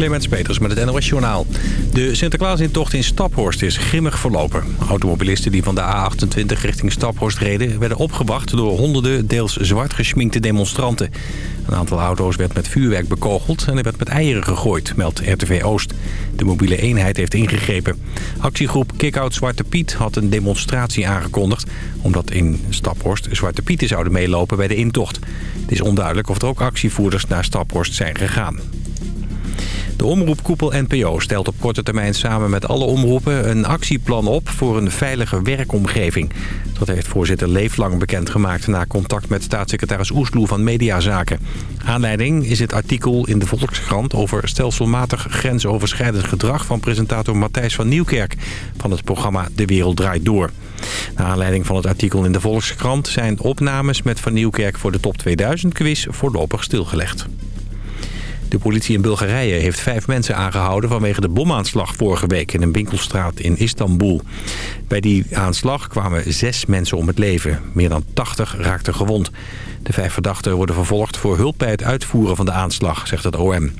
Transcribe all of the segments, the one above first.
Clemens Peters met het NOS Journaal. De Sinterklaasintocht in Staphorst is grimmig verlopen. Automobilisten die van de A28 richting Staphorst reden... werden opgewacht door honderden deels zwart geschminkte demonstranten. Een aantal auto's werd met vuurwerk bekogeld en er werd met eieren gegooid, meldt RTV Oost. De mobiele eenheid heeft ingegrepen. Actiegroep Kickout Zwarte Piet had een demonstratie aangekondigd... omdat in Staphorst Zwarte Pieten zouden meelopen bij de intocht. Het is onduidelijk of er ook actievoerders naar Staphorst zijn gegaan. De omroepkoepel NPO stelt op korte termijn samen met alle omroepen een actieplan op voor een veilige werkomgeving. Dat heeft voorzitter Leeflang bekendgemaakt na contact met staatssecretaris Oesloe van Mediazaken. Aanleiding is het artikel in de Volkskrant over stelselmatig grensoverschrijdend gedrag van presentator Matthijs van Nieuwkerk van het programma De Wereld Draait Door. Naar aanleiding van het artikel in de Volkskrant zijn opnames met Van Nieuwkerk voor de Top 2000 quiz voorlopig stilgelegd. De politie in Bulgarije heeft vijf mensen aangehouden vanwege de bomaanslag vorige week in een winkelstraat in Istanbul. Bij die aanslag kwamen zes mensen om het leven. Meer dan 80 raakten gewond. De vijf verdachten worden vervolgd voor hulp bij het uitvoeren van de aanslag, zegt het OM.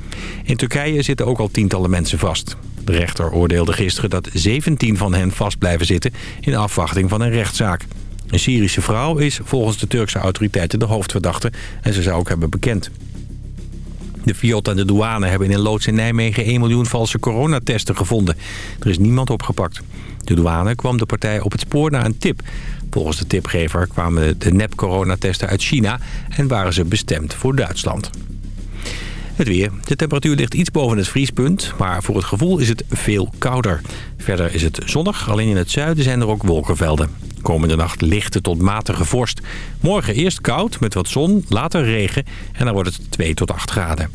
In Turkije zitten ook al tientallen mensen vast. De rechter oordeelde gisteren dat 17 van hen vast blijven zitten in afwachting van een rechtszaak. Een Syrische vrouw is volgens de Turkse autoriteiten de hoofdverdachte en ze zou ook hebben bekend. De Fiat en de douane hebben in een loods in Nijmegen 1 miljoen valse coronatesten gevonden. Er is niemand opgepakt. De douane kwam de partij op het spoor na een tip. Volgens de tipgever kwamen de nep-coronatesten uit China en waren ze bestemd voor Duitsland. Het weer. De temperatuur ligt iets boven het vriespunt, maar voor het gevoel is het veel kouder. Verder is het zonnig, alleen in het zuiden zijn er ook wolkenvelden. Komende nacht lichte tot matige vorst. Morgen eerst koud met wat zon, later regen en dan wordt het 2 tot 8 graden.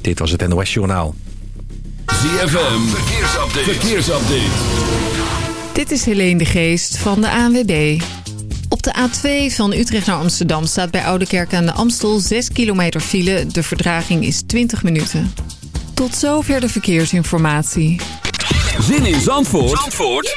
Dit was het NOS Journaal. ZFM, verkeersupdate. verkeersupdate. Dit is Helene de Geest van de ANWB. Op de A2 van Utrecht naar Amsterdam staat bij Oudekerk aan de Amstel 6 kilometer file. De verdraging is 20 minuten. Tot zover de verkeersinformatie. Zin in Zandvoort, Zandvoort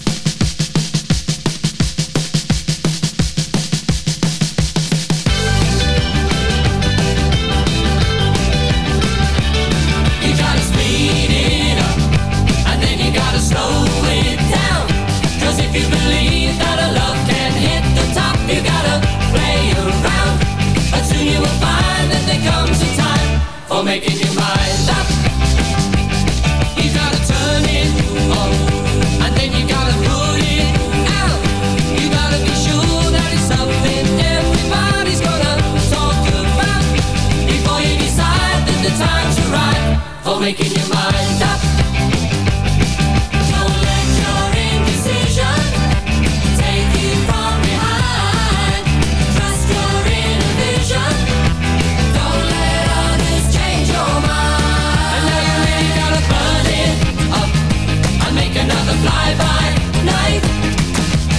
Making your mind up. Don't let your indecision take you from behind. Trust your. Don't let others change your mind. You really gotta burn it up make another fly-by night.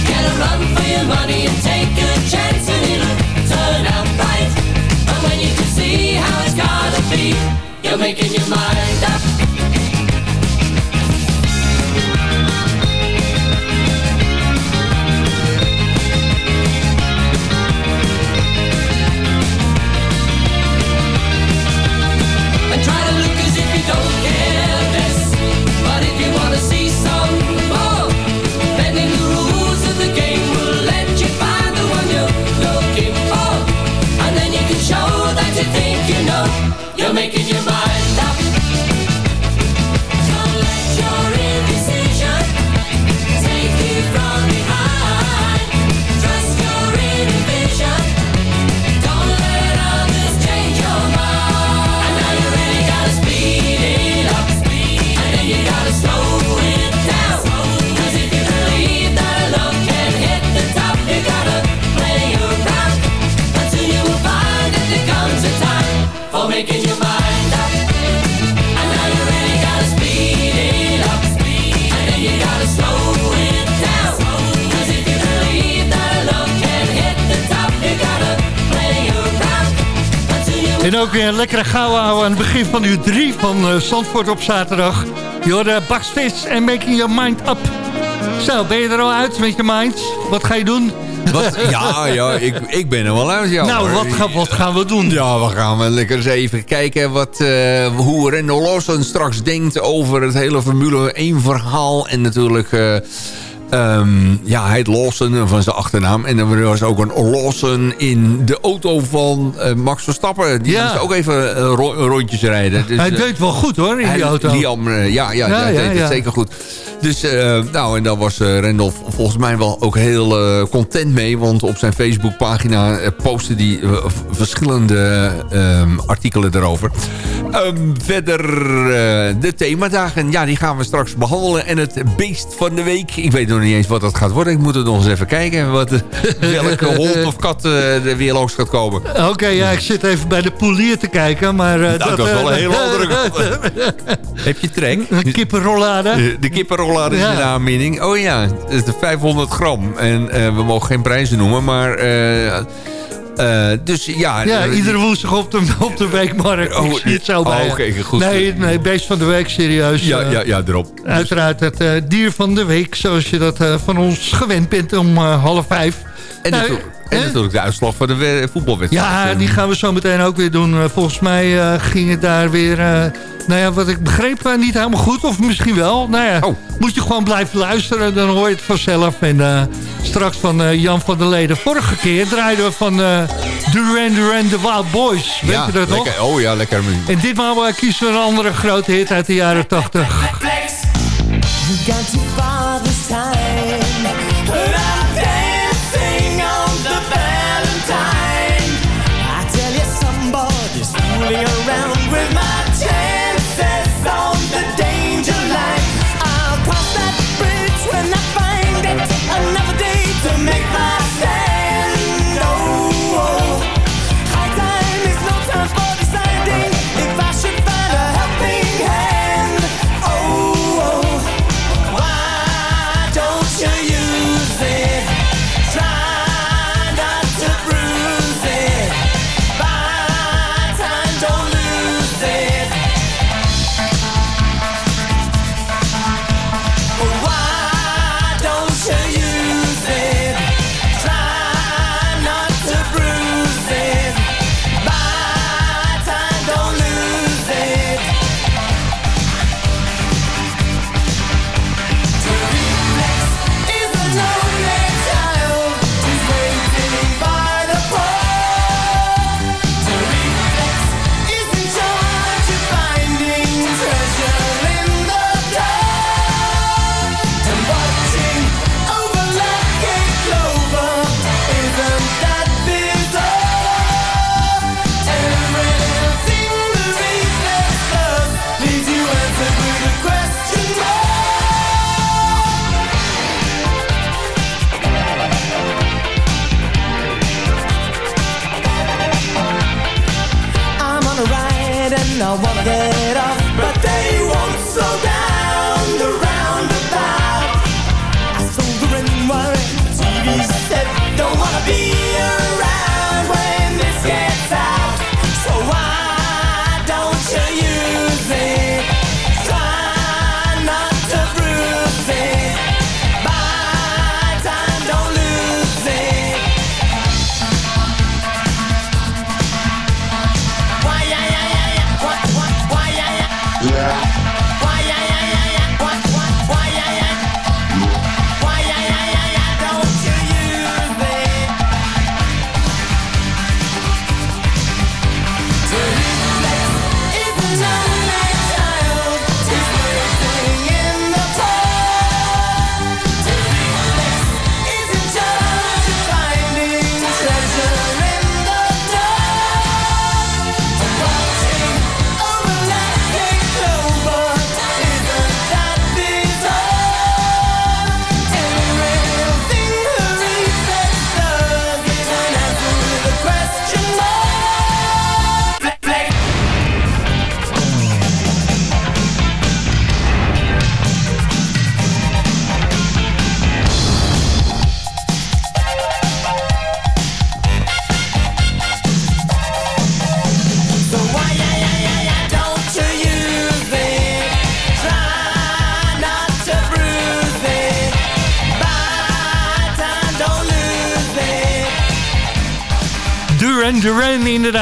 Get a run for your money and take you're making your mind up. Lekkere gauw houden aan het begin van uur 3 van uh, Zandvoort op zaterdag. Je hoorde Baksvis en Making Your Mind Up. Zo, ben je er al uit met je mind? Wat ga je doen? Wat, ja, ja ik, ik ben er wel uit. Ja, nou, wat, ga- wat gaan we doen? Ja, we gaan we lekker eens even kijken wat, eh, hoe Rendel Lawson straks denkt over het hele Formule 1 verhaal. En natuurlijk, eh, ehm, ja, hij heet Lawson van zijn achternaam. En er was ook een Lawson in de auto van eh, Max Verstappen. Die Ja. moest ook even eh, ro- rondjes rijden. Dus, Hij eh, deed wel goed hoor, in die hij- auto. Liam, ja, ja, Ja, ja, deed het ja. zeker goed. Dus, nou, en daar was v- volgens mij wel ook heel content mee. Want op zijn Facebookpagina postte hij verschillende ehm, artikelen erover. Ehm, verder eh, de themadagen, ja, die gaan we straks behandelen. En het beest van de week. Ik weet nog niet eens wat dat gaat worden. Ik moet het nog eens even kijken. Wat, welke hond of kat eh, er weer langs gaat komen. Oké, ja, ik zit even bij de poelier te kijken, maar... eh, Nou, dat is wel een hele andere. Heb je trek? Een kippenrollade. De kippenrollade is Ja. in de aanbieding. Oh ja, het is de 500 gram. En we mogen geen prijzen noemen, maar... eh, dus ja... Ja, eh, iedere woensdag op de, op de weekmarkt. Oh, ik zie het zo oh, bij oké, goed. Nee, nee, beest van de week, serieus. Ja, eh, ja, ja, erop. Uiteraard het dier van de week, zoals je dat van ons gewend bent om half vijf. En, Nou, natuurlijk, en natuurlijk de uitslag van de we- voetbalwedstrijd. Ja, Eh, die gaan we zo meteen ook weer doen. Eh, volgens mij eh, ging het daar weer, eh, nou ja, wat ik begreep, niet helemaal goed. Of misschien wel. Nou ja, Oh. moet je gewoon blijven luisteren, dan hoor je het vanzelf. En eh, straks van eh, Jan van der Leden. Vorige keer draaiden we van eh Duran Duran The Wild Boys. Weet ja, je dat nog? Oh ja, lekker. En ditmaal kiezen we een andere grote hit uit de jaren 80. You got too far this time.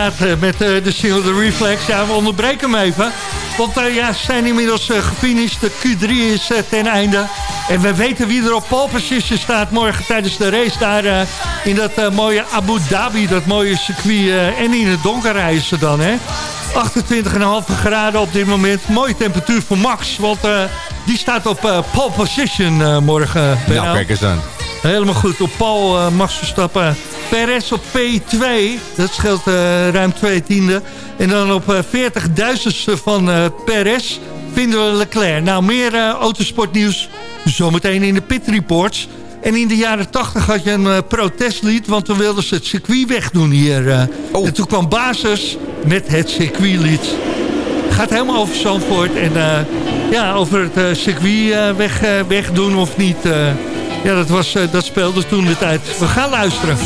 Inderdaad, eh, met eh, de single The Reflex. Ja, we onderbreken hem even. Want eh, ja, ze zijn inmiddels gefinished. De Q3 is ten einde. En we weten wie er op pole position staat morgen tijdens de race. Daar in dat mooie Abu Dhabi, dat mooie circuit. en in het donker ze dan, hè. 28,5 graden op dit moment. Mooie temperatuur voor Max, want die staat op pole position morgen. Nou, kijk eens aan. Helemaal goed. Op Paul Max Verstappen. Perez op P2. Dat scheelt eh, ruim twee tiende. En dan op eh 40.000ste van eh Perez vinden we Leclerc. Nou, meer autosportnieuws zometeen in de pit reports. En in de jaren 80 had je een protestlied, want toen wilden ze het circuit wegdoen hier. Oh. En toen kwam Basis met het circuitlied. Gaat helemaal over Zandvoort en eh, ja, over het circuit weg, wegdoen of niet. Ja, dat, was, eh, dat speelde toen de tijd. We gaan luisteren.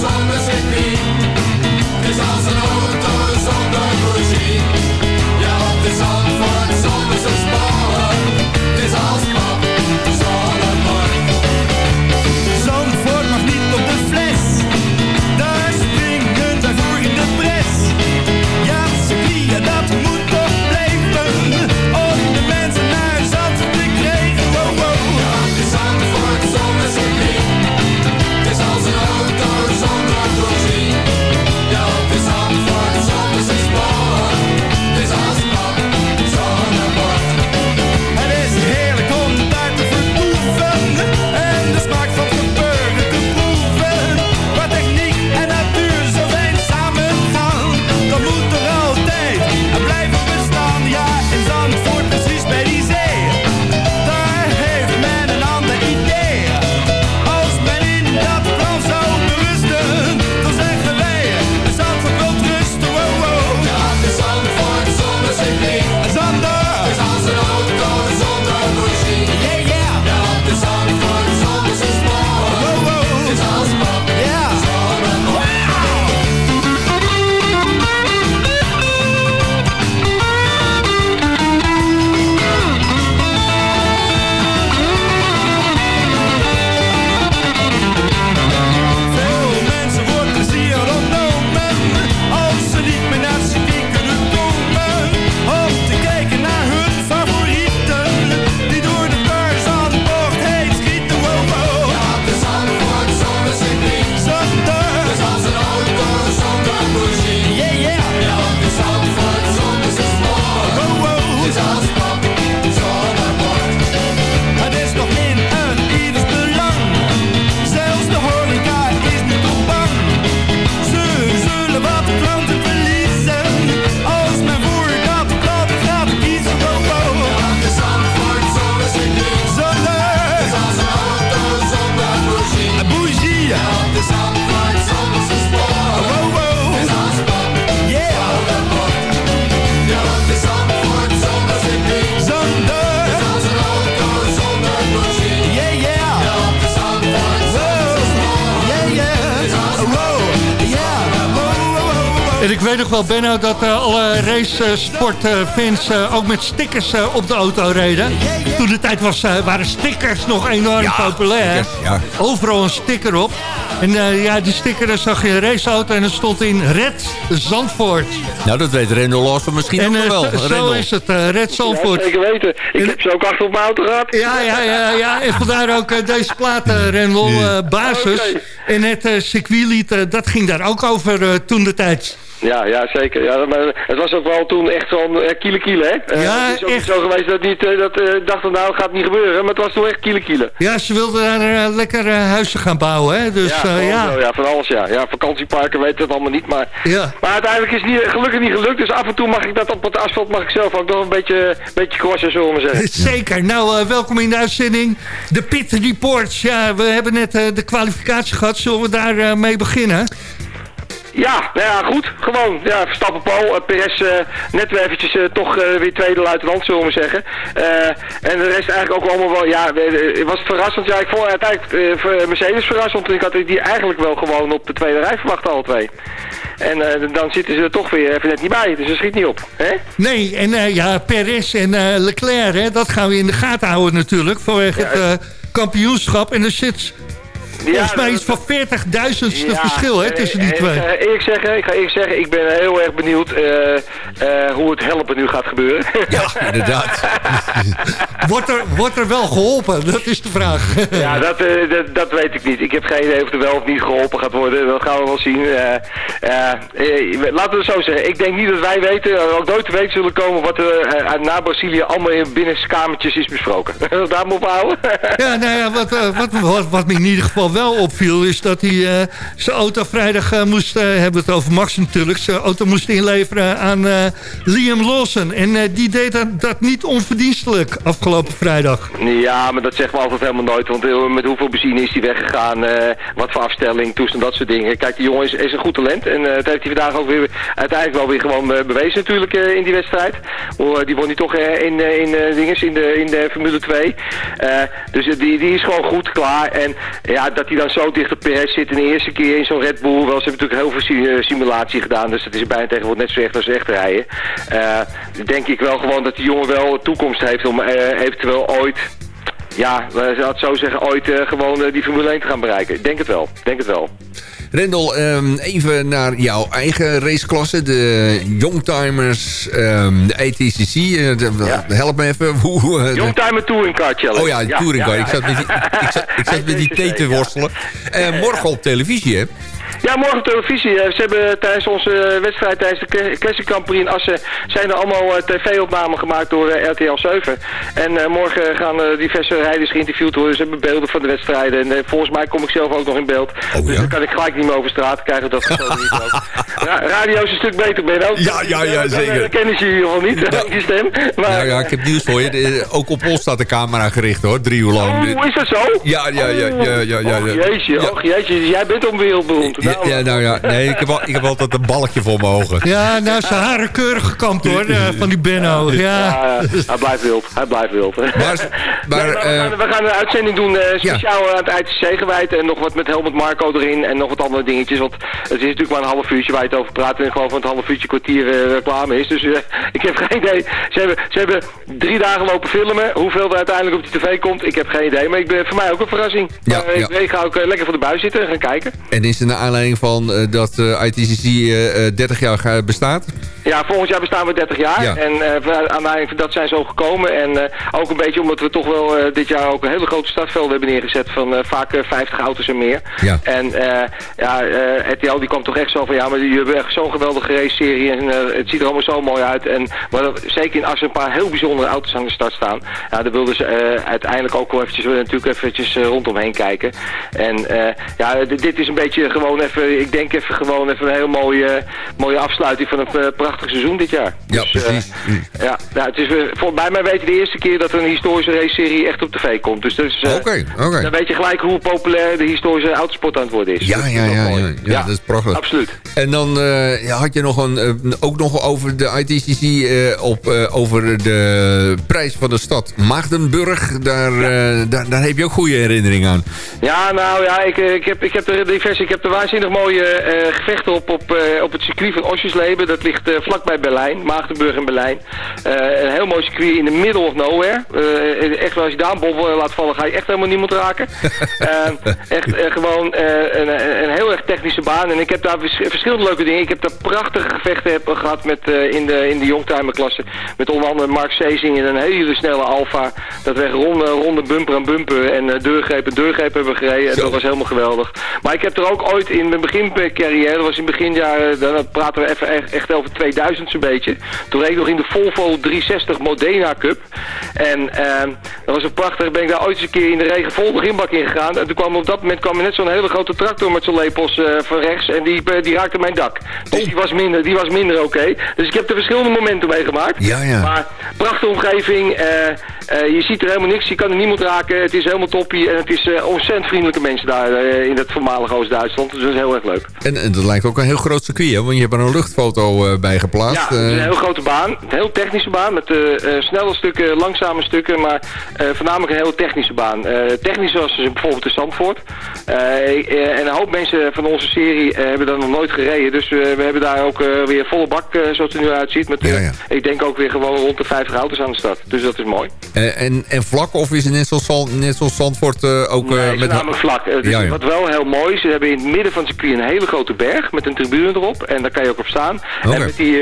Weet nog wel, Benno, dat eh, alle racesportfans uh, ook met stickers op de auto reden. Toen de tijd was, eh, waren stickers nog enorm populair. stickers, ja. Overal een sticker op. En eh, ja, die sticker zag je een raceauto en er stond in Red Zandvoort. Nou, dat weet Rendel Lawson misschien ook En nog eh, wel. zo- Rendel. is het, Red Zandvoort. zeker weten. Ik heb ze ook achter op mijn auto gehad. Ja, ja, ja, ja. En vandaar ook deze plaat, Rendel, basis. Oké. En het uh, circuitlied, dat ging daar ook over eh, toen de tijd. Ja, ja, zeker. Ja, maar het was ook wel toen echt zo'n uh, kiele kiele, hè? Eh, Ja, het is ook echt. niet zo geweest dat niet eh, dat dachten, nou, gaat niet gebeuren. Maar het was toen echt kiele kiele. Ja, ze wilden daar lekker huizen gaan bouwen, hè. Dus ja, ja. zo, ja, van alles, ja. Ja, vakantieparken weten het allemaal niet, maar... Ja. Maar uiteindelijk is het niet, gelukkig niet gelukt. Dus af en toe mag ik dat op het asfalt, mag ik zelf ook nog een beetje, beetje crossen, zullen we zeggen. Zeker. Nou, welkom in de uitzending. De Pit Reports. Ja, we hebben net de kwalificatie gehad. Zullen we daar eh, mee beginnen? Ja, nou ja, goed. Gewoon, ja, Verstappen Paul. Uh, Perez eh, net weer eventjes eh, toch eh, weer tweede luitenant, zullen we maar zeggen. Eh, en de rest eigenlijk ook allemaal wel, ja, eh, was het verrassend. Ja, ik vond uiteindelijk eh, Mercedes verrassend. Ik had die eigenlijk wel gewoon op de tweede rij verwacht, alle twee. En eh, dan zitten ze er toch weer even net niet bij, dus dat schiet niet op. Hè? Nee, en eh, ja, Perez en eh, Leclerc, hè, dat gaan we in de gaten houden natuurlijk. Vanwege Ja, het eh, kampioenschap. En er zit volgens mij iets van 40.000ste Ja, verschil hè, eh, tussen die twee. Ik eerlijk zeggen, ik ga eerlijk zeggen, ik ben heel erg benieuwd eh, eh, hoe het helpen nu gaat gebeuren. Ja, inderdaad. Wordt er, wordt er wel geholpen? Dat is de vraag. Ja, dat, dat, dat weet ik niet. Ik heb geen idee of er wel of niet geholpen gaat worden. Dat gaan we wel zien. Laten we het zo zeggen. Ik denk niet dat wij weten, ook nooit te weten zullen komen wat er na Brazilië allemaal in binnenkamertjes is besproken. Daar maar op houden? Ja, nou ja, wat, wat, wat, wat me in ieder geval wel opviel... is dat hij eh, zijn auto vrijdag eh, moest... eh, hebben het over Max natuurlijk... zijn auto moest inleveren aan Liam Lawson. En die deed dat, niet onverdienstelijk afgelopen vrijdag. Ja, maar dat zeggen we altijd helemaal nooit. Want met hoeveel benzine is hij weggegaan? wat voor afstelling, toestand, dat soort dingen. Kijk, die jongen is, is een goed talent. En dat heeft hij vandaag ook weer uiteindelijk wel weer gewoon bewezen natuurlijk in die wedstrijd. Eh, die won hij toch in, in, dinges, in, de, in de Formule 2. Eh, dus die, die is gewoon goed klaar. En ja, dat hij dan zo dicht op Perez zit in de eerste keer in zo'n Red Bull. Wel, ze hebben natuurlijk heel veel eh, simulatie gedaan. Dus dat is bijna tegenwoordig net zo echt als echt rijden. Eh, denk ik wel gewoon dat die jongen wel toekomst heeft om eh, eventueel ooit ja, we zou het zo zeggen, ooit gewoon die Formule 1 te gaan bereiken. Ik denk het wel, denk het wel. Rendel, ehm, even naar jouw eigen raceklasse. De Youngtimers, ehm, de ATCC. eh, de- Ja. Help me even. Hoe, eh, de- Youngtimer Touring Car Challenge. Oh ja, de Touring Car. Ik zat met die, ik zat, ik zat met die thee te worstelen. Eh, morgen op televisie, hè? Ja, morgen op televisie. Eh, Ze hebben tijdens onze wedstrijd, tijdens de Cla- Classic Grand Prix in Assen, zijn er allemaal eh, tv-opnamen gemaakt door eh, RTL 7. En morgen gaan diverse rijders geïnterviewd worden. Ze hebben beelden van de wedstrijden. En volgens mij kom ik zelf ook nog in beeld. Oh, dus ja? dan kan ik gelijk niet meer over straat krijgen. Dat is zo niet ook. Ra radio is een stuk beter, Ben ook. Ja, ja, ja, zeker. Dan kennen ze je in ieder geval niet, ook je stem. Maar, Nou ja, ik heb nieuws voor je. Ook op ons staat de camera gericht, hoor. Drie uur lang. Oh, is dat zo? Ja, ja, ja, ja, ja, ja, Och, ja. jeetje, Ja. och, jeetje. Dus jij bent wereldberoemd. Ja, ja, nou ja, nee, ik heb, al, ik heb altijd een balkje voor mijn ogen. Ja, nou, zijn haren keurig gekamd hoor, eh, van die Benno. Ja. Ja, ja, hij blijft wild. Hij blijft wild. Maar, maar, Nee, maar we, eh, gaan, we gaan een uitzending doen eh, speciaal aan het ITC gewijd. En nog wat met Helmut Marco erin. En nog wat andere dingetjes. Want het is natuurlijk maar een half uurtje waar je het over praat. En gewoon van het half uurtje kwartier reclame is. Dus eh, ik heb geen idee. Ze hebben, ze hebben drie dagen lopen filmen. Hoeveel er uiteindelijk op die tv komt, ik heb geen idee. Maar ik ben, voor mij ook een verrassing. Ja, Maar ik, ja. ik ga ook lekker voor de buis zitten en gaan kijken. en is het naar aanleiding van eh, dat eh, ITCC eh, eh, 30 jaar bestaat? Ja, volgend jaar bestaan we 30 jaar. Ja. En aan aanleiding van dat zijn ook gekomen. En ook een beetje omdat we toch wel dit jaar ook een hele grote startveld hebben neergezet. Van vaak eh, 50 auto's en meer. Ja. En ja, RTL die kwam toch echt zo van ja, maar jullie hebben echt zo'n geweldige race-serie. En het ziet er allemaal zo mooi uit. En maar dat- zeker in Assen een paar heel bijzondere auto's aan de start staan. Ja, daar wilden ze uiteindelijk ook wel eventjes, natuurlijk eventjes rondomheen kijken. En ja, dit is een beetje gewoon even, ik denk even gewoon even een heel mooie, mooie afsluiting van een eh, prachtig seizoen dit jaar. Ja, Dus, eh, precies. Mm. ja, ja, het is eh, voor, bij mij weten de eerste keer dat er een historische race-serie echt op tv komt. Dus, dus eh, Oké, oké. dan weet je gelijk hoe populair de historische autosport aan het worden is. Ja, Dat is ja, wel ja, ja, ja, dat is prachtig. Absoluut. En dan eh, had je nog een, eh, ook nog over de ITCC, eh, op, eh, over de prijs van de stad Maagdenburg. Daar, eh, daar, daar heb je ook goede herinneringen aan. Ja, nou ja, ik, eh, ik, heb, ik, heb er diverse, ik heb er waanzinnig mooie eh, gevechten op, op, eh, op het circuit van Osjesleben. Dat ligt eh, vlakbij Berlijn, Maagdenburg en Berlijn. Een heel mooi circuit in the middle of nowhere. Echt als je daar een eh, laat vallen, ga je echt helemaal niemand raken. Eh, echt gewoon een, een, heel erg technische baan. En ik heb daar vers- verschillende leuke dingen. Ik heb daar prachtige gevechten heb, gehad met, in de, in de youngtimer klasse. Met onder andere Mark Sezing in een hele snelle Alfa. Dat we ronde, ronde bumper aan bumper en deurgreep en deurgreep hebben gereden. En dat was helemaal geweldig. Maar ik heb er ook ooit in mijn begincarrière, dat was in beginjaren, dan praten we even echt, echt over 2000 zo'n beetje. Toen reed ik nog in de Volvo 360 Modena Cup. En ehm, dat was een prachtig, ben ik daar ooit eens een keer in de regen vol de rimbak in gegaan. En toen kwam op dat moment kwam er net zo'n hele grote tractor met zo'n lepels eh, van rechts. En die, eh, die raakte mijn dak. Dus die was minder, die was minder oké. Dus ik heb er verschillende momenten meegemaakt. Ja, ja. Maar prachtige omgeving. eh, je ziet er helemaal niks. Je kan er niemand raken. Het is helemaal toppie. En het is eh, ontzettend vriendelijke mensen daar eh, in dat voormalige Oost-Duitsland. Dus dat is heel erg leuk. En, en dat lijkt ook een heel groot circuit, hè? Want je hebt er een luchtfoto eh, bij geplaatst. Ja, het is een eh. heel grote baan. Een heel technische baan met eh, eh, snelle stukken, langzame stukken, maar eh, voornamelijk een heel technische baan. Eh technisch zoals bijvoorbeeld de Zandvoort. Eh, eh, en een hoop mensen van onze serie eh, hebben daar nog nooit gereden. Dus eh, we hebben daar ook eh, weer volle bak, eh, zoals het er nu uitziet. Met, eh, Ja, ja. Ik denk ook weer gewoon rond de 50 auto's aan de stad. Dus dat is mooi. Eh, en, en vlak of is het net zoals, net zoals Zandvoort eh, ook Nee, eh, het met... namelijk vlak. Het is Ja, ja. Wat wel heel mooi is, ze hebben in het midden van het circuit een hele grote berg met een tribune erop. En daar kan je ook op staan. En met die,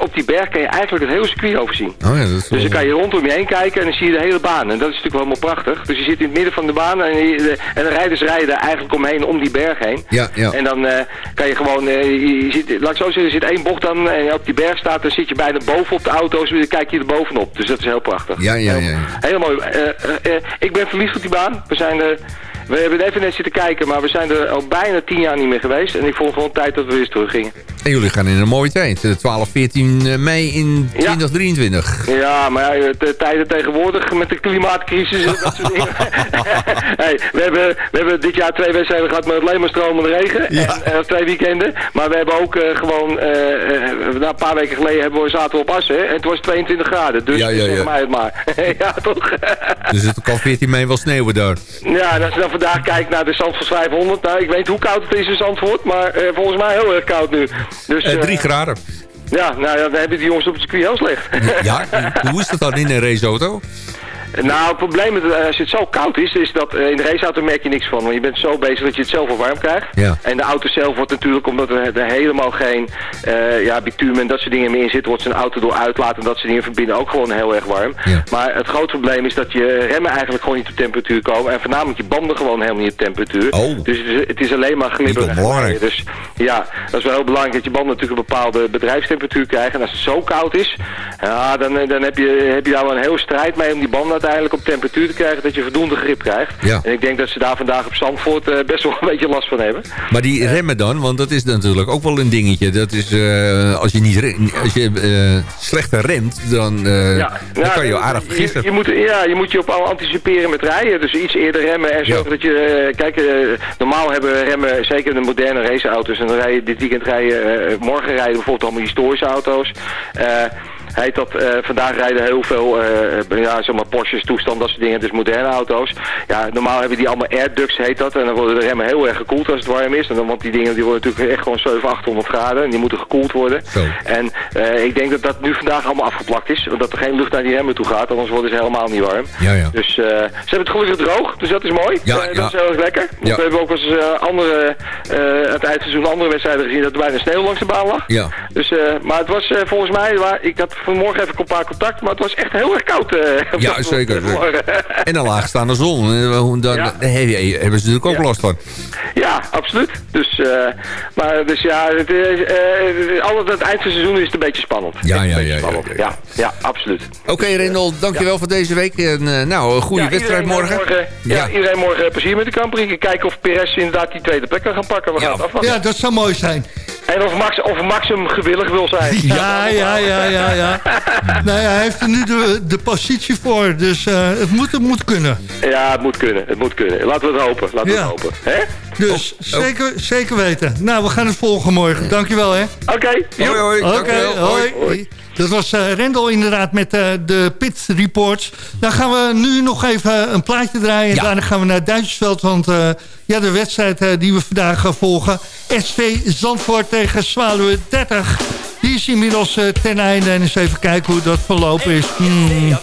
op die berg kan je eigenlijk het hele circuit overzien. Oh ja, Dus wel- dan kan je rondom je heen kijken en dan zie je de hele baan. En dat is natuurlijk wel helemaal prachtig. Dus je zit in het midden van de baan en, je, en de rijders rijden er eigenlijk omheen om die berg heen. Ja, ja. En dan kan je gewoon, je, zit, laat ik zo zeggen, er zit één bocht dan en op die berg staat, dan zit je bijna boven op de auto's, dan kijk je er bovenop. Dus dat is heel prachtig. Ja, ja, ja. Heel mooi. Eh, eh, eh, ik ben verliefd op die baan. We zijn er... We hebben even net zitten kijken, maar we zijn er al bijna tien jaar niet meer geweest. En ik vond gewoon tijd dat we weer eens terug gingen. En jullie gaan in een mooie tijd. Eh, 12, 14 mei in 2023. Ja, maar ja, de tijden tegenwoordig met de klimaatcrisis en dat soort dingen. hey, we, hebben, we hebben dit jaar twee wedstrijden gehad met alleen maar stromende regen. En, en twee weekenden. Maar we hebben ook eh, gewoon, eh, eh, na een paar weken geleden hebben we, zaten we op Assen. En het was 22 graden. Dus Ja, ja, zeg ja. mij het maar. ja, toch? Dus het kan 14 mei wel sneeuwen daar. Ja, als je dan vandaag kijkt naar de Zandvoort 500, nou, ik weet hoe koud het is in Zandvoort, maar eh, volgens mij heel erg koud nu. Dus, Eh, eh, drie graden. Ja, nou ja, dan hebben die jongens op het circuit heel slecht. Ja, hoe is dat dan in een raceauto? Nou, het probleem met, eh, als het zo koud is, is dat eh, in de raceauto merk je niks van. Want je bent zo bezig dat je het zelf al warm krijgt. Ja. En de auto zelf wordt natuurlijk, omdat er, er helemaal geen eh, ja, bitumen en dat soort dingen meer in zitten, wordt zijn auto door uitlaat en dat soort dingen verbinden ook gewoon heel erg warm. Ja. Maar het grote probleem is dat je remmen eigenlijk gewoon niet op temperatuur komen. En voornamelijk je banden gewoon helemaal niet op temperatuur. Oh. Dus het is, het is alleen maar glibberig. Dus ja, dat is wel heel belangrijk dat je banden natuurlijk een bepaalde bedrijfstemperatuur krijgen. En als het zo koud is, ja, dan, dan heb, je, heb je daar wel een heel strijd mee om die banden uiteindelijk op temperatuur te krijgen, dat je voldoende grip krijgt. Ja. En ik denk dat ze daar vandaag op Zandvoort eh, best wel een beetje last van hebben. Maar die remmen dan, want dat is natuurlijk ook wel een dingetje. Dat is, eh, als je, niet als je eh, slechter remt, dan, eh, dan kan je aardig vergissen. je, moet, ja, je moet je op al anticiperen met rijden. Dus iets eerder remmen en zorgen Ja. dat je... eh, kijk, eh, normaal hebben we remmen, zeker de moderne raceauto's. En dan rij je dit weekend rijden, eh, morgen rijden bijvoorbeeld allemaal historische auto's. Eh, heet dat, eh, vandaag rijden heel veel eh, ja, zeg maar Porsches, toestand, dat soort dingen, dus moderne auto's. Ja, normaal hebben die allemaal air ducts, heet dat. En dan worden de remmen heel erg gekoeld als het warm is. En dan, want die dingen die worden natuurlijk echt gewoon 700, 800 graden. En die moeten gekoeld worden. Zo. En eh, ik denk dat dat nu vandaag allemaal afgeplakt is. Omdat er geen lucht naar die remmen toe gaat, anders worden ze helemaal niet warm. Ja, ja. Dus ze hebben het gelukkig droog, dus dat is mooi. Ja, ja. Dat is heel erg lekker. Want we hebben ook eh, andere, eh het eindseizoen andere wedstrijden gezien dat er bijna sneeuw langs de baan lag. Ja. Dus, maar het was volgens mij, waar, ik had vanmorgen even een paar contact, maar het was echt heel erg koud. eh, Ja, zeker. En een laagstaande zon. eh, hoe- Dan, Ja. daar heb hebben ze natuurlijk ook Ja. last van. Ja, absoluut. Dus, eh, maar dus ja, het, eh, het eind van het seizoen is het een beetje spannend. Ja, ja, ja, ja, spannend. ja, ja, ja, absoluut. Oké, Rendel, dankjewel voor deze week. En, eh, nou, een goede Ja, wedstrijd eh, morgen. ja. Ja. iedereen morgen plezier met de Kampering. Kijken of Perez inderdaad die tweede plek kan gaan pakken. We gaan Ja. het afwachten. Ja, dat zou mooi zijn. En of Max, of Max hem gewillig wil zijn. Ja, ja, ja, ja, ja. nou ja, hij heeft er nu de, de positie voor, dus eh, het, moet, het moet kunnen. Ja, het moet kunnen. Het moet kunnen. Laten we het hopen. Laten we Ja. het hopen. Hè? Dus Oh, oh. Zeker, zeker weten. Nou, we gaan het volgen morgen. Dankjewel, hè. Oké. Hoi, hoi. Oké, dankjewel. hoi. Hoi. Dat was eh Rendel inderdaad met eh, de Pit Reports. Dan gaan we nu nog even een plaatje draaien. En Ja. daarna gaan we naar Duitsersveld. Want eh, ja, de wedstrijd eh, die we vandaag eh, volgen... SV Zandvoort tegen Zwaluwe 30... die is inmiddels ten einde. En eens even kijken hoe dat verlopen is. Hmm.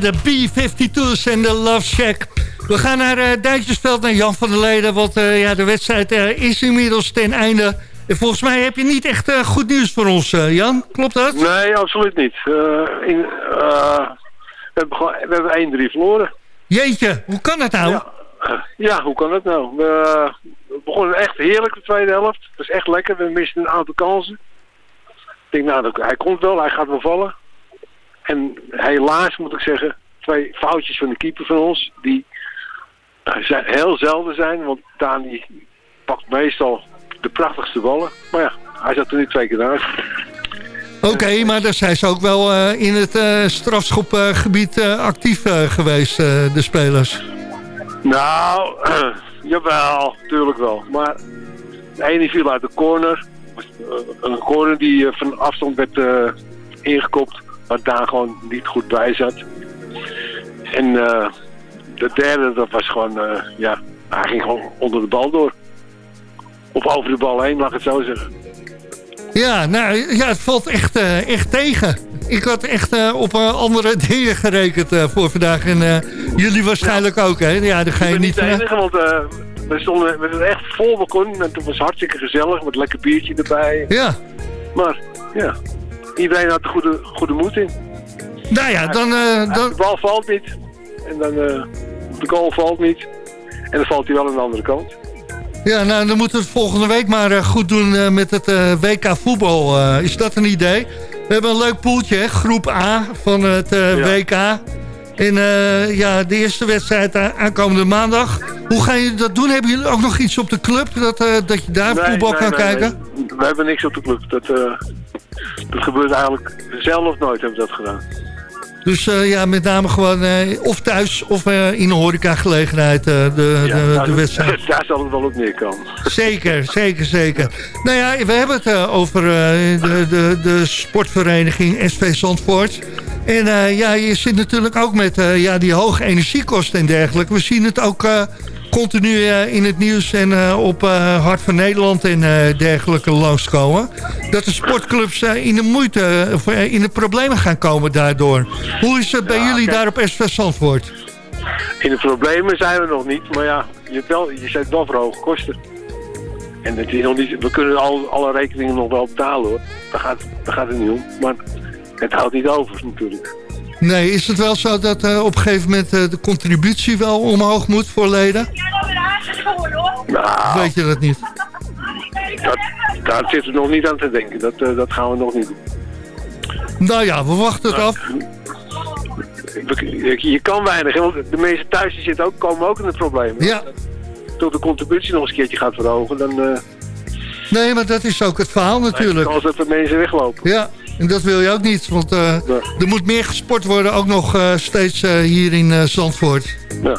Waren de B-52's en de Love Shack. We gaan naar uh, Duitsersveld, naar Jan van der Leden. Want eh, ja, de wedstrijd eh, is inmiddels ten einde. En volgens mij heb je niet echt eh, goed nieuws voor ons, eh, Jan. Klopt dat? Nee, absoluut niet. Eh, in, eh, we hebben, we hebben 1-3 verloren. Jeetje, hoe kan het nou? Ja. Eh, ja, hoe kan dat nou? We, we begonnen echt heerlijk de tweede helft. Het was echt lekker. We misten een aantal kansen. Ik denk, nou, dat- hij komt wel. Hij gaat wel vallen. En helaas moet ik zeggen, twee foutjes van de keeper van ons. Die eh, zijn heel zelden zijn. Want Daan die pakt meestal de prachtigste ballen. Maar ja, hij zat er nu twee keer naast. Oké, maar daar zijn ze ook wel eh, in het eh strafschopgebied actief geweest, de spelers. Nou, jawel, tuurlijk wel. Maar de ene viel uit de corner. Een corner die van afstand werd ingekopt, waar daar gewoon niet goed bij zat. En eh, de derde, dat was gewoon, eh, ja, hij ging gewoon onder de bal door. Of over de bal heen, laat ik het zo zeggen. Ja, nou, ja, het valt echt, eh, echt tegen. Ik had echt op andere dingen gerekend voor vandaag. En jullie waarschijnlijk ook, hè? Ja, daar ga Ik je ben niet niet de van... enige, want we stonden met een echt vol balkon. En het was hartstikke gezellig, met lekker biertje erbij. Ja, Maar, ja, iedereen had de goede, goede moed in. nou ja, dan... eh, dan De bal valt niet. En dan eh, de goal valt niet. En dan valt hij wel aan de andere kant. ja, nou, dan moeten we het volgende week maar eh, goed doen met het WK voetbal. Is dat een idee? We hebben een leuk poeltje, hè? groep A van het Ja. WK. En ja, de eerste wedstrijd aankomende maandag. Hoe gaan jullie dat doen? Hebben jullie ook nog iets op de club? Dat, dat je daar Nee, voetbal nee, kan nee, kijken? nee. We hebben niks op de club. Dat, dat gebeurt eigenlijk zelf nooit hebben we dat gedaan. Dus eh, ja, met name gewoon eh, of thuis of eh, in een horecagelegenheid de, Ja, de, daar, de wedstrijd. daar zal het wel op neerkomen. Zeker, zeker, zeker. Nou ja, we hebben het over de, de, de sportvereniging SV Zandvoort. En ja, je zit natuurlijk ook met ja, die hoge energiekosten en dergelijke. We zien het ook continu eh, in het nieuws en eh, op eh, Hart van Nederland en dergelijke langskomen. Dat de sportclubs in de moeite, in de problemen gaan komen daardoor. Hoe is het bij Ja, jullie kijk. daar op SV Zandvoort? In de problemen zijn we nog niet. Maar ja, je, wel, je zet wel voor hoge kosten. En het is nog niet, we kunnen al, alle rekeningen nog wel betalen hoor. Daar gaat, daar gaat het niet om. Maar het houdt niet over natuurlijk. Nee, is het wel zo dat eh, op een gegeven moment eh, de contributie wel omhoog moet voor leden? Nou, Weet je dat niet? dat, daar zitten we nog niet aan te denken. Dat, eh, dat gaan we nog niet doen. Nou ja, we wachten het af. Je, kan weinig, de mensen thuis die zitten ook, komen ook in de problemen. Ja, Tot de contributie nog eens een keertje gaat verhogen, dan eh nee, maar dat is ook het verhaal natuurlijk. als dat de mensen weglopen. Ja, en dat wil je ook niet, want eh, Nee. er moet meer gesport worden, ook nog eh, steeds eh, hier in Zandvoort. Ja.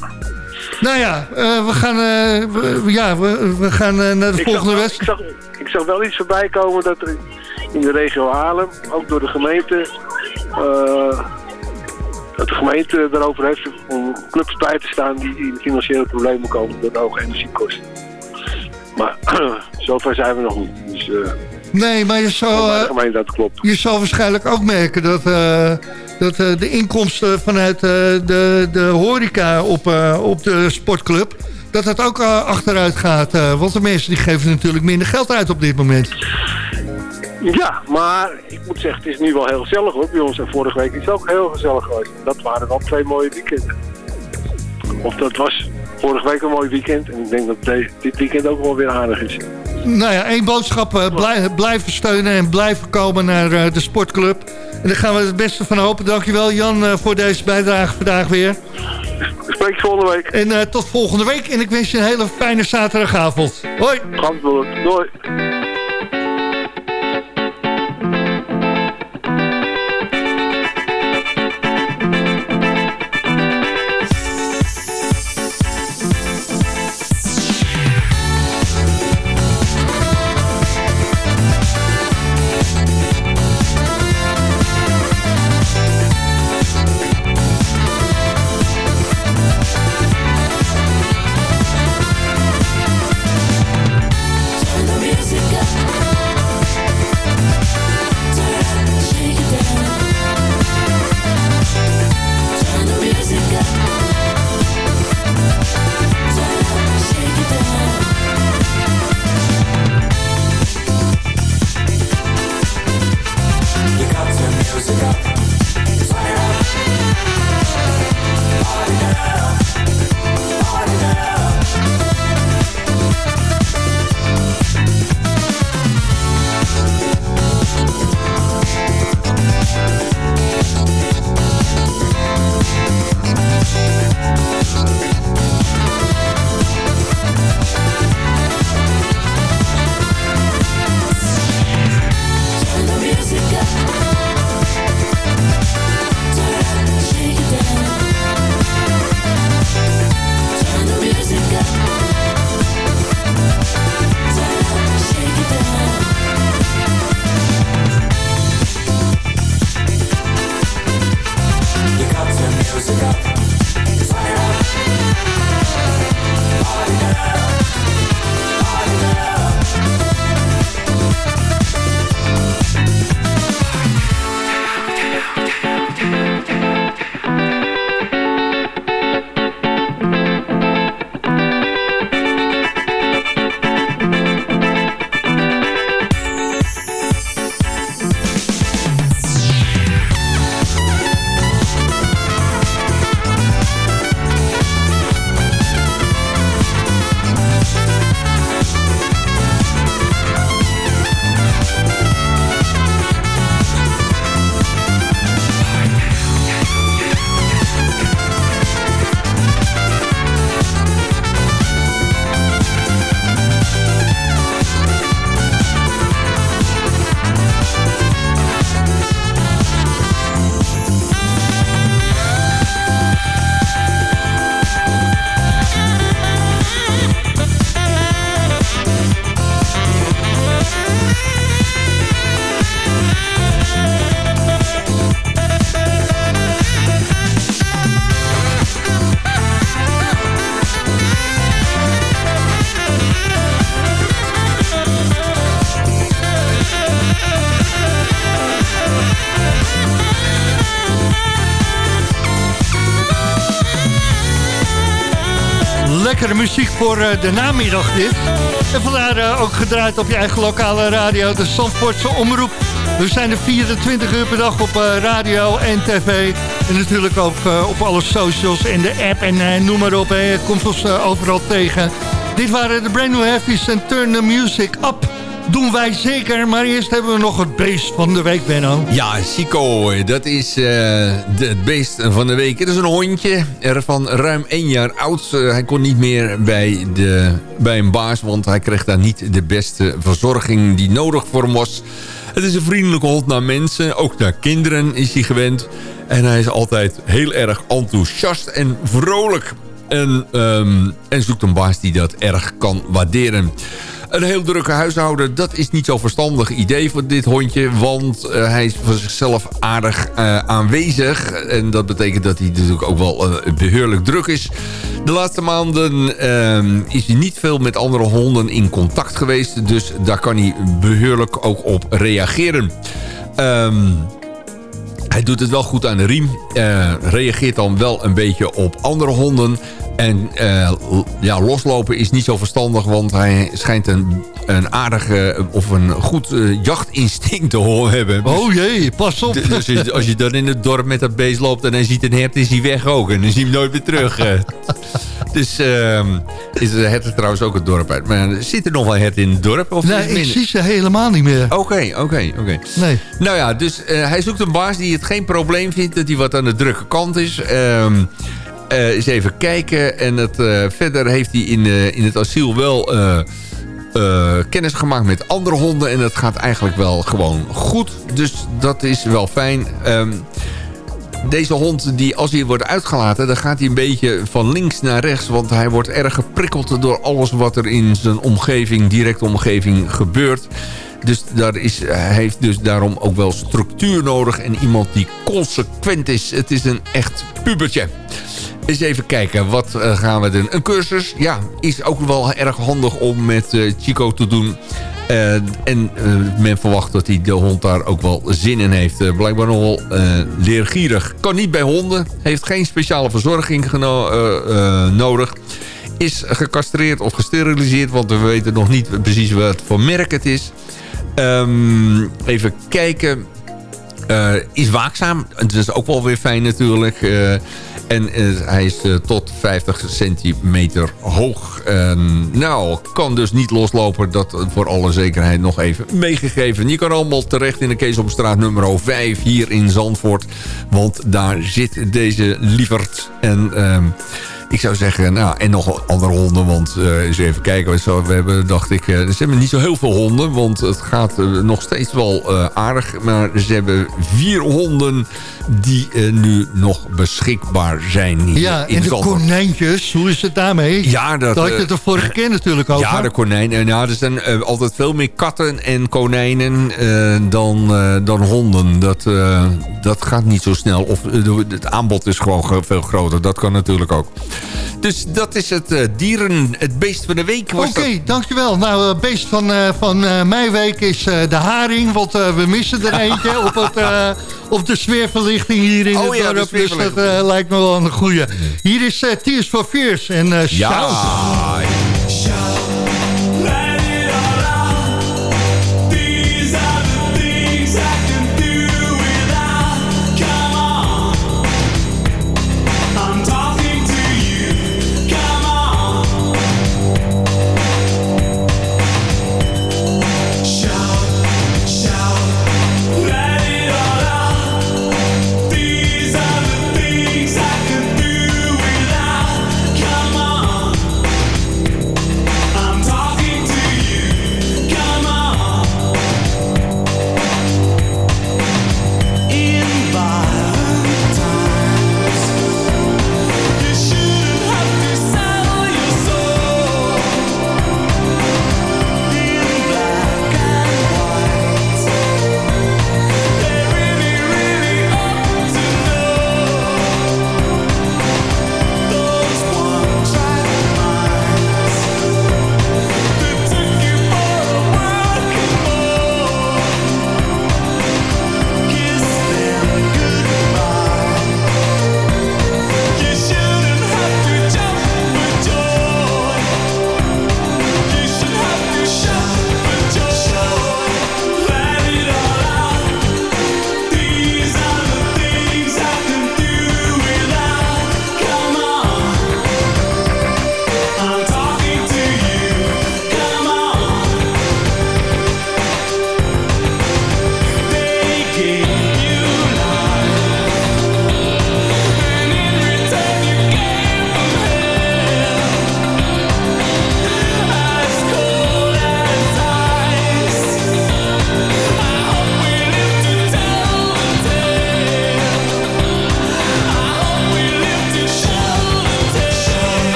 Nou ja, we gaan, we, ja, we, we gaan naar de Ik, volgende ik, wedstrijd. zag, ik zag wel iets voorbij komen dat er in de regio Haarlem, ook door de gemeente, dat de gemeente erover heeft om clubs bij te staan die in financiële problemen komen door de hoge energiekosten. Maar zover zijn we nog niet. Dus Nee, maar je de eh, gemeente dat klopt. je zal waarschijnlijk ook merken dat, eh, dat eh, de inkomsten vanuit de, de horeca op, op de sportclub... dat dat ook achteruit gaat. want de mensen die geven natuurlijk minder geld uit op dit moment. Ja, maar ik moet zeggen, het is nu wel heel gezellig hoor bij ons. En vorige week is het ook heel gezellig geweest. Dat waren wel twee mooie weekenden. Of dat was vorige week een mooi weekend. En ik denk dat dit weekend ook wel weer aardig is. Nou ja, één boodschap. blij- blijven steunen en blijven komen naar eh, de sportclub. En daar gaan we het beste van hopen. Dankjewel Jan eh, voor deze bijdrage vandaag weer. Ik spreek volgende week. En tot volgende week. En ik wens je een hele fijne zaterdagavond. Hoi. Wel. Doei. Muziek voor eh, de namiddag dit. En vandaar eh, ook gedraaid op je eigen lokale radio, de Zandvoortse Omroep. We zijn er 24 uur per dag op eh, radio en tv. En natuurlijk ook op alle socials en de app en noem maar op. Het komt ons overal tegen. Dit waren de Brand New Heavies en Turn the Music Up. Doen wij zeker, maar eerst hebben we nog het beest van de week, Benno. Ja, Chico, dat is eh, het beest van de week. Het is een hondje, ervan ruim één jaar oud. Eh, hij kon niet meer bij, de, bij een baas, want hij kreeg daar niet de beste verzorging die nodig voor hem was. Het is een vriendelijke hond naar mensen, ook naar kinderen is hij gewend. En hij is altijd heel erg enthousiast en vrolijk. En, ehm, en zoekt een baas die dat erg kan waarderen. Een heel drukke huishouden, dat is niet zo'n verstandig idee voor dit hondje. Want eh, hij is voor zichzelf aardig eh, aanwezig. En dat betekent dat hij natuurlijk ook wel eh, beheerlijk druk is. De laatste maanden ehm, is hij niet veel met andere honden in contact geweest. Dus daar kan hij beheerlijk ook op reageren. Ehm... Hij doet het wel goed aan de riem. eh, reageert dan wel een beetje op andere honden. En eh, ja, loslopen is niet zo verstandig, want hij schijnt een, een aardige of een goed eh, jachtinstinct te hebben. Dus- Oh jee, pas op. dus als je, dan in het dorp met dat beest loopt en hij ziet een hert, is hij weg ook. En dan zie je hem nooit meer terug. eh. Dus ehm, is de herten trouwens ook het dorp uit. Maar zit er nog wel herten in het dorp? Of Nee, ik zie ze helemaal niet meer. Oké, oké, oké. Nee. Nou ja, dus eh, hij zoekt een baas die het geen probleem vindt... dat hij wat aan de drukke kant is. Ehm eh, eens even kijken. En het, eh, verder heeft hij in, eh, in het asiel wel... kennis gemaakt met andere honden. En dat gaat eigenlijk wel gewoon goed. Dus dat is wel fijn. Ehm, deze hond, die, als hij wordt uitgelaten... dan gaat hij een beetje van links naar rechts. Want hij wordt erg geprikkeld door alles wat er in zijn omgeving... directe omgeving gebeurt. Dus daar is, hij heeft dus daarom ook wel structuur nodig. En iemand die consequent is. Het is een echt pubertje. Eens even kijken, wat eh, gaan we doen? Een cursus, ja, is ook wel erg handig om met eh, Chico te doen. Eh, en men verwacht dat hij de hond daar ook wel zin in heeft. Blijkbaar nog wel eh, leergierig. Kan niet bij honden. Heeft geen speciale verzorging nodig. Is gecastreerd of gesteriliseerd. Want we weten nog niet precies wat voor merk het is. Ehm, even kijken. Is waakzaam. Dat is ook wel weer fijn natuurlijk. En eh, hij is eh, tot 50 centimeter hoog. Nou, kan dus niet loslopen. Dat voor alle zekerheid nog even meegegeven. Je kan allemaal terecht in de Kees op straat nummer 5 hier in Zandvoort. Want daar zit deze lieverd. En... ik zou zeggen, nou, en nog andere honden, want eh, eens even kijken. Zo, we hebben, dacht ik, eh, ze hebben niet zo heel veel honden, want het gaat eh, nog steeds wel aardig. Maar ze hebben vier honden die nu nog beschikbaar zijn hier Ja, in en de konijntjes, hoe is het daarmee? Ja, dat, Daar had je het de vorige keer natuurlijk over. Ja, de konijnen. Nou, er zijn altijd veel meer katten en konijnen dan, dan honden. Dat, dat gaat niet zo snel. Of het aanbod is gewoon ge- veel groter. Dat kan natuurlijk ook. Dus dat is het eh, dieren, het beest van de week. was Oké, dankjewel. Nou, het beest van, eh van eh, mijn week is eh, de haring. Want eh, we missen er eentje op, het, eh, op de sfeerverlichting hier in Oh het ja, dorp. Dus dat eh, lijkt me wel een goeie. Hier is eh, Tears for Fears en eh Ja.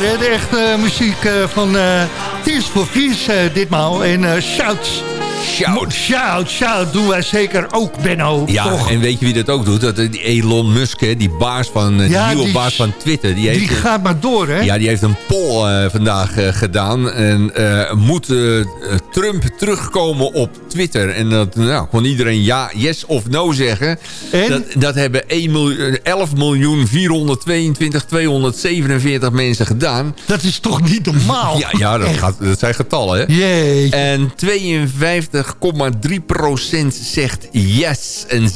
Lekker. De echte muziek eh, van eh Tears for Fears eh, ditmaal. En eh, Shouts. Shout. Shout, shout doen wij zeker ook, Benno. Ja, toch? en weet je wie dat ook doet? Dat, eh, die Elon Musk, hè, die baas van, eh, Ja, die nieuwe die baas van Twitter. Die heeft, Die gaat maar door, hè? Ja, die heeft een poll eh, vandaag gedaan. En moet Trump terugkomen op Twitter? En dat nou, kon iedereen ja, yes of no zeggen. En? Dat, dat hebben 1 miljoen, 11 miljoen 422 247 mensen gedaan. Dat is toch niet normaal? Ja, ja dat, gaat, dat zijn getallen, hè? Jee. En 52,3% zegt yes. En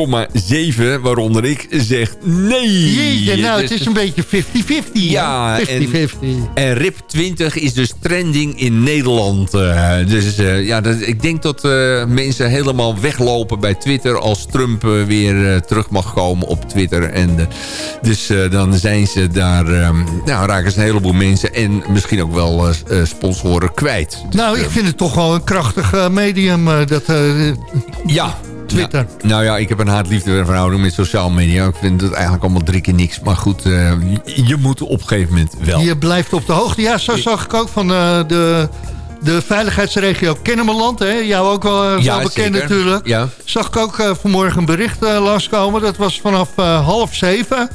47,7% waaronder ik zegt nee. Jeetje, nou, Dus- het is een beetje 50-50. Ja, hè? en- 50-50. En RIP 20 is dus trending in Nederland. eh, dus eh, ja, dat, ik denk dat eh, mensen helemaal weglopen bij Twitter... als Trump weer terug mag komen op Twitter. En, dus dan zijn ze daar... nou, raken ze een heleboel mensen... en misschien ook wel sponsoren kwijt. Dus, Nou, ik vind het toch wel een krachtig medium, dat ja. Twitter. Nou, nou ja, ik heb een haat-liefde verhouding met sociale media. Ik vind het eigenlijk allemaal drie keer niks. Maar goed, eh, je, moet op een gegeven moment wel. Je blijft op de hoogte. Ja, zo zag ik ook van eh, de, de veiligheidsregio Kennemerland. Hè? Jou ook wel, eh, Ja, wel bekend zeker. natuurlijk. Ja. Zag ik ook vanmorgen een bericht eh, langskomen. Dat was vanaf half zeven.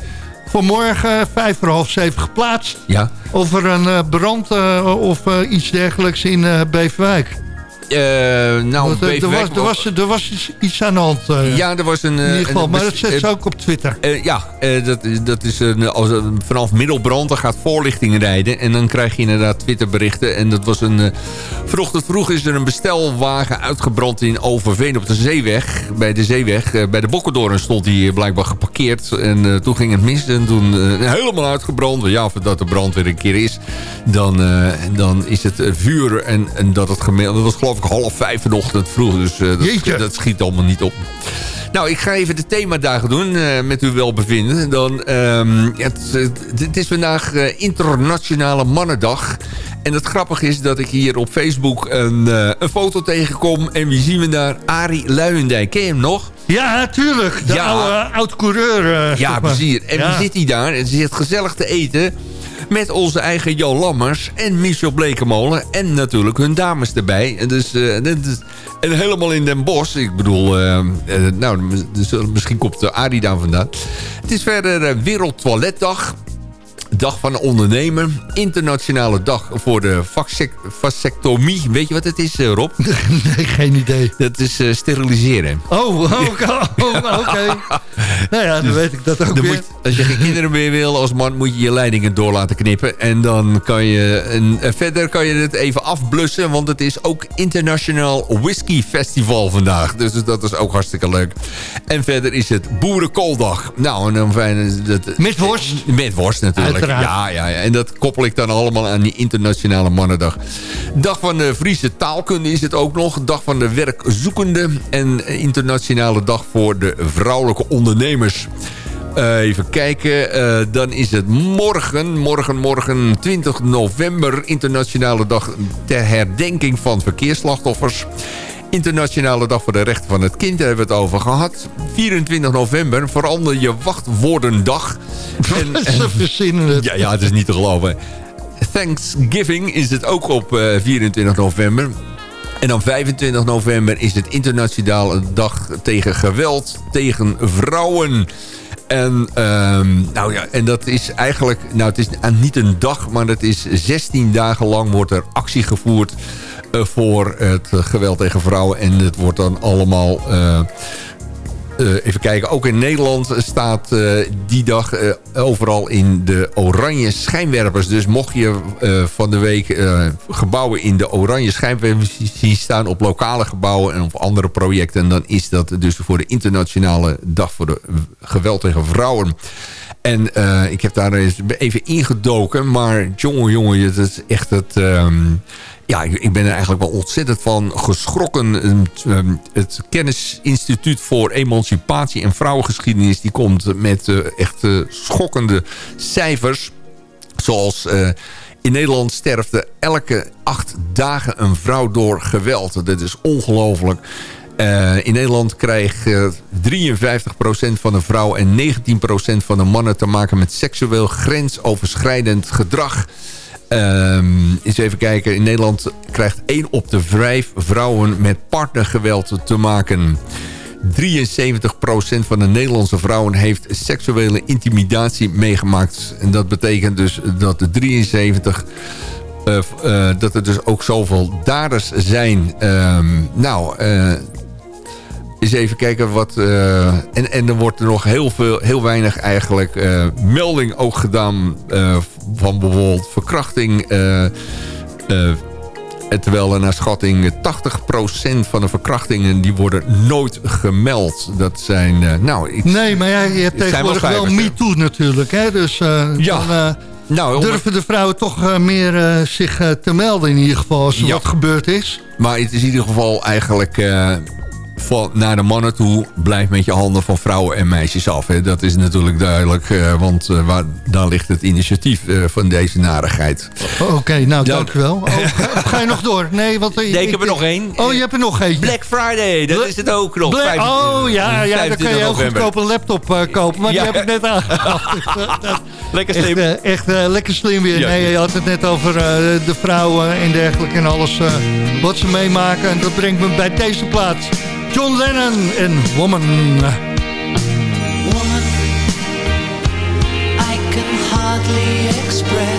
Vanmorgen vijf voor half zeven geplaatst. Ja. Over een brand of iets dergelijks in Beverwijk. Eh, nou, eh, er, was, er, was, er was iets- aan de hand. eh, Ja, er was een... in ieder geval. een- Maar dat zet ze ook op Twitter. ja, dat, is- dat is een, als een, vanaf middelbrand, dan gaat voorlichting rijden. En dan krijg je inderdaad Twitterberichten. En dat was een... vanochtend vroeg is er een bestelwagen uitgebrand in Overveen op de Zeeweg. Bij de Zeeweg. Bij de Bokkendoorn stond hij blijkbaar geparkeerd. En toen ging het mis. En toen helemaal uitgebrand. Ja, of dat de brand weer een keer is. Dan, dan is het vuur. En, en dat het gemeld... Dat was geloof ik half vijf vanochtend vroeg. Dus eh, dat, dat schiet allemaal niet op. Nou, ik ga even de themadagen doen eh, met uw welbevinden. Dan, ja, het, is, het is vandaag eh, Internationale Mannendag. En het grappige is dat ik hier op Facebook een, een foto tegenkom. En wie zien we daar? Arie Luijendijk. Ken je hem nog? Ja, tuurlijk. De Ja. oude oud-coureur. Ja, maar. precies. En Ja. wie zit hij daar? En ze zit gezellig te eten met onze eigen Jan Lammers en Michel Blekemolen. En natuurlijk hun dames erbij. En, dus, eh, en helemaal in Den Bosch. Ik bedoel, eh, eh, nou, dus misschien komt de Arie daar vandaan. Het is verder eh, Wereld Toiletdag. Dag van de ondernemer. Internationale dag voor de vasectomie. Weet je wat het is, eh, Rob? Nee, geen idee. Dat is eh, steriliseren. Oh, oké. Oh, oké. nou ja, dan weet ik dat ook weer. moet, als je geen kinderen meer wil als man, moet je je leidingen door laten knippen. En dan kan je... En, en verder kan je het even afblussen, want het is ook International Whisky Festival vandaag. Dus dat is ook hartstikke leuk. En verder is het Boerenkooldag. Nou, en dan fijn... Dat, Met worst. Met worst natuurlijk. Ja, ja, ja, en dat koppel ik dan allemaal aan die Internationale Mannendag. Dag van de Friese taalkunde is het ook nog. Dag van de werkzoekende. En Internationale Dag voor de vrouwelijke ondernemers. Eh, even kijken, eh, dan is het morgen, morgen, morgen 20 november... Internationale Dag ter herdenking van verkeersslachtoffers. Internationale Dag voor de Rechten van het Kind, daar hebben we het over gehad. 24 november, verander je wachtwoordendag. En, Ze verzinnen het. ja, ja, het is niet te geloven. Thanksgiving is het ook op eh, 24 november. En dan 25 november is het internationale dag tegen geweld tegen vrouwen. En, ehm, nou ja, en dat is eigenlijk, nou het is niet een dag, maar het is 16 dagen lang wordt er actie gevoerd eh, voor het eh, geweld tegen vrouwen. En het wordt dan allemaal... eh, eh, even kijken, ook in Nederland staat eh, die dag eh, overal in de oranje schijnwerpers. Dus mocht je eh, van de week eh, gebouwen in de oranje schijnwerpers zien staan... op lokale gebouwen en op andere projecten... dan is dat dus voor de internationale dag voor de geweld tegen vrouwen. En eh, ik heb daar eens even ingedoken. Maar jongen, jongen, het is echt het... ehm, ja, ik, ben er eigenlijk wel ontzettend van geschrokken. Ehm, ehm, Het Kennisinstituut voor Emancipatie en Vrouwengeschiedenis... die komt met eh, echt eh, schokkende cijfers. Zoals in Nederland sterft er elke acht dagen een vrouw door geweld. Dat is ongelooflijk. Eh, in Nederland krijgt eh, 53% van de vrouwen en 19% van de mannen te maken met seksueel grensoverschrijdend gedrag. Ehm eens even kijken. In Nederland krijgt 1 op de 5 vrouwen met partnergeweld te maken. 73% van de Nederlandse vrouwen heeft seksuele intimidatie meegemaakt. En dat betekent dus dat de 73... eh, eh, dat er dus ook zoveel daders zijn. Ehm, nou, eh, eens even kijken wat... eh, en, en er wordt er nog heel, veel, heel weinig eigenlijk eh, melding ook gedaan... eh, van bijvoorbeeld verkrachting... terwijl er naar schatting 80% van de verkrachtingen... die worden nooit gemeld. Dat zijn... nou, ik, Nee, maar ja, je hebt wel tegenwoordig wel hè? MeToo natuurlijk. Hè? Dus Ja. dan nou, durven de vrouwen toch meer zich te melden in ieder geval... als er Ja. wat gebeurd is. Maar het is in ieder geval eigenlijk... van, naar de mannen toe, blijf met je handen van vrouwen en meisjes af. Hè. Dat is natuurlijk duidelijk, eh, want eh, waar, daar ligt het initiatief eh, van deze narigheid. Oh, Oké, nou, Ja. dank u wel. Oh, ga, je nog door? Nee, want... Nee, ik heb er nog één. Oh, je hebt er nog eentje. Black Friday, dat Bla- is het ook nog. Bla- 15 oh ja, ja dan 25 kun je heel goedkoop een laptop eh, kopen. Maar Ja. die heb ik net aangehaald. Lekker echt slim. echt eh, lekker slim weer. Ja. Nee, je had het net over eh, de vrouwen en dergelijke en alles eh, wat ze meemaken. En dat brengt me bij deze plaats. John Lennon en Woman. Woman, I can hardly express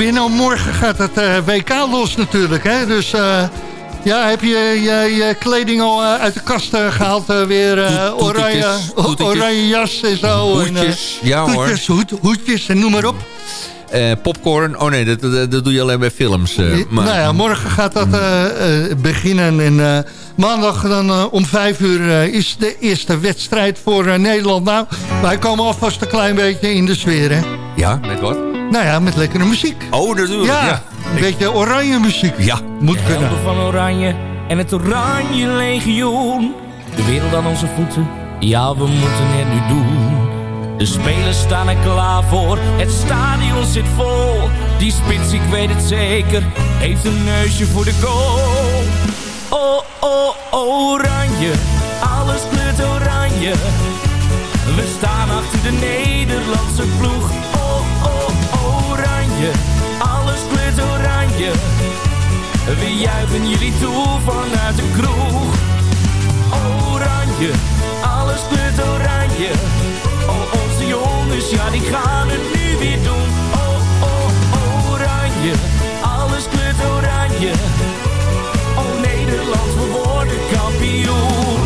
Binno, morgen gaat het eh, WK los natuurlijk. Hè? Dus eh, ja, heb je je, je kleding al eh, uit de kast eh, gehaald? eh, weer oranje, oranje jas en zo. en, eh, Hoedjes, ja hoor. hoed, hoedjes en noem maar op. Popcorn, oh nee, dat, dat, dat doe je alleen bij films. eh, maar, Nou ja, morgen gaat dat eh, beginnen. En maandag dan om vijf uur is de eerste wedstrijd voor Nederland. Nou, wij komen alvast een klein beetje in de sfeer, hè? Ja, met wat? Nou ja, met lekkere muziek. Oh, natuurlijk. Ja, Ja. een beetje oranje muziek. Ja. Moet kunnen. Helden van Oranje en het Oranje Legioen. De wereld aan onze voeten, ja we moeten het nu doen. De spelers staan er klaar voor, het stadion zit vol. Die spits, ik weet het zeker, heeft een neusje voor de goal. Oh, oh, oranje, alles kleurt oranje. We staan achter de Nederlandse ploeg. Oh, oh, alles kleurt oranje. We juichen jullie toe vanuit de kroeg. Oranje, alles kleurt oranje. Oh, onze jongens, ja die gaan het nu weer doen. Oh, oh, oranje, alles kleurt oranje. Oh Nederland, we worden kampioen.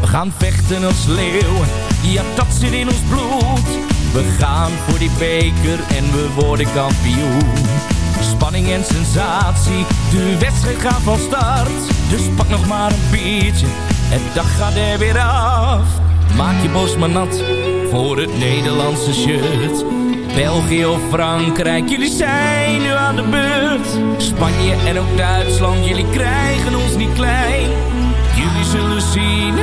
We gaan vechten als leeuwen, ja dat zit in ons bloed. We gaan voor die beker en we worden kampioen. Spanning en sensatie, de wedstrijd gaat van start. Dus pak nog maar een biertje, het dag gaat er weer af. Maak je borst maar nat voor het Nederlandse shirt. België of Frankrijk, jullie zijn nu aan de beurt. Spanje en ook Duitsland, jullie krijgen ons niet klein. Jullie zullen zien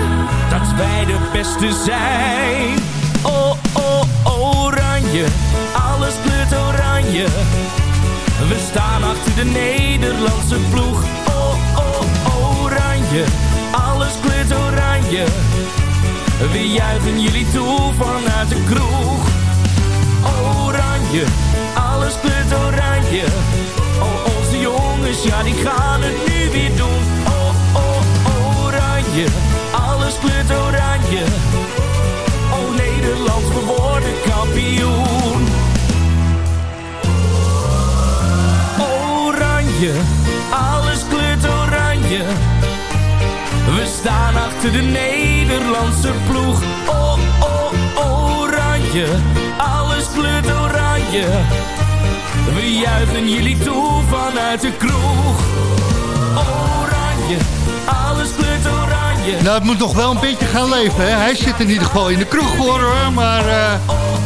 dat wij de beste zijn. Alles kleurt oranje. We staan achter de Nederlandse ploeg. Oh, oh, oranje, alles kleurt oranje. We juichen jullie toe vanuit de kroeg. Oranje, alles kleurt oranje. Oh, onze jongens, ja die gaan het nu weer doen. Oh, oh, oranje, alles kleurt oranje. Nederland, we worden kampioen. Oranje, alles kleurt oranje. We staan achter de Nederlandse ploeg. Oh, oh, oranje, alles kleurt oranje. We juichen jullie toe vanuit de kroeg. Oranje, alles kleurt oranje. Nou, het moet nog wel een beetje gaan leven. Hè? Hij zit in ieder geval in de kroeg voor hoor. Maar eh,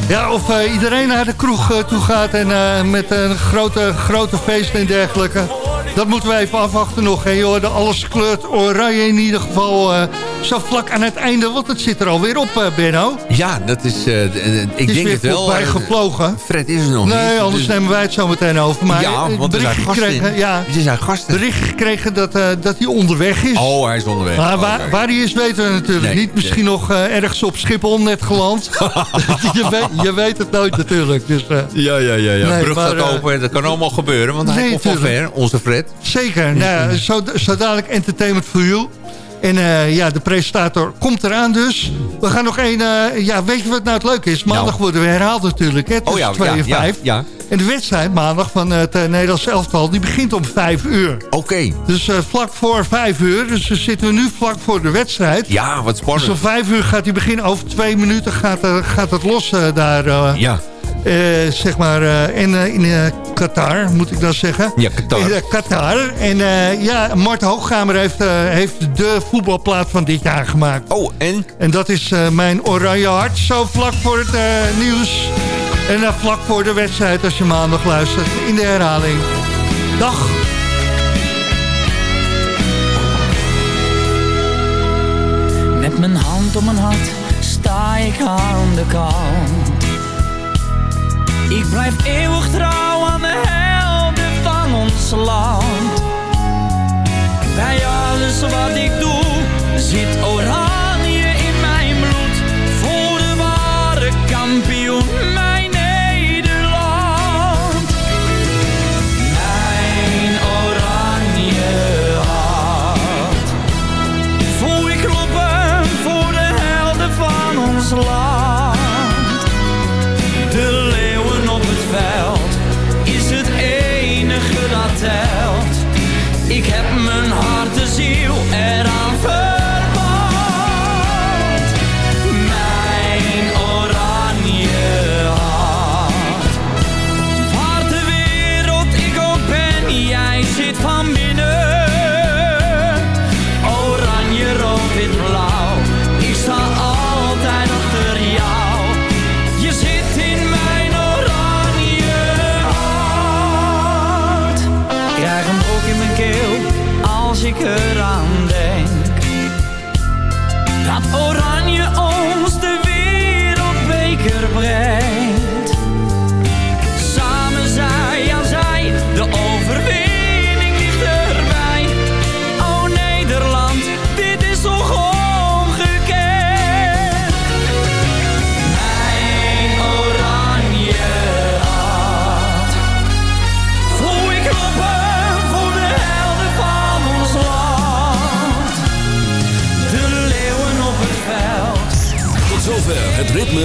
ja, of eh, iedereen naar de kroeg eh, toe gaat en met een grote, grote feest en dergelijke. Dat moeten we even afwachten nog. Hè, joh. De alles kleurt oranje in ieder geval. eh, zo vlak aan het einde, want het zit er alweer op, eh Benno. Ja, dat is... eh, ik is denk weer het wel. voorbij eh, gevlogen. Fred is er nog niet. Nee, anders dus- nemen wij het zo meteen over. Maar Ja, want er zijn bericht gasten. gekregen, ja, Er zijn gasten. bericht gekregen dat, dat hij onderweg is. Oh, hij is onderweg. Maar Oh, waar, waar hij is weten we natuurlijk Nee, niet. Misschien nog ergens op Schiphol net geland. je, weet, je weet het nooit natuurlijk. Dus, Ja, ja, ja. ja. Nee, Brug maar, gaat open. Dat kan allemaal gebeuren, want hij nee, komt van ver. Onze Fred. Zeker. Nou, zo, zo dadelijk Entertainment for You. En eh, ja, de presentator komt eraan dus. We gaan nog één... eh, ja, weet je wat nou het leuke is? Maandag Nou. worden we herhaald natuurlijk. Hè, tussen Oh ja, 2 ja, en ja, 5. ja. En de wedstrijd maandag van het eh, Nederlands elftal... die begint om 5 uur. Oké. Dus vlak voor 5 uur. Dus dan zitten we nu vlak voor de wedstrijd. Ja, wat Dus spannend. om 5 uur gaat hij beginnen. Over twee minuten gaat, gaat het los daar. Ja. Eh, zeg maar eh, in, eh, in eh, Qatar, moet ik dan zeggen. Ja, Qatar. In, Qatar. En eh, ja, Mart Hoogkamer heeft, eh, heeft de voetbalplaat van dit jaar gemaakt. Oh, en? En dat is eh, mijn oranje hart. Zo vlak voor het eh, nieuws. En dan vlak voor de wedstrijd als je maandag luistert. In de herhaling. Dag. Met mijn hand op mijn hart sta ik aan de kant. Ik blijf eeuwig trouw aan de helden van ons land. Bij alles wat ik doe zit oranje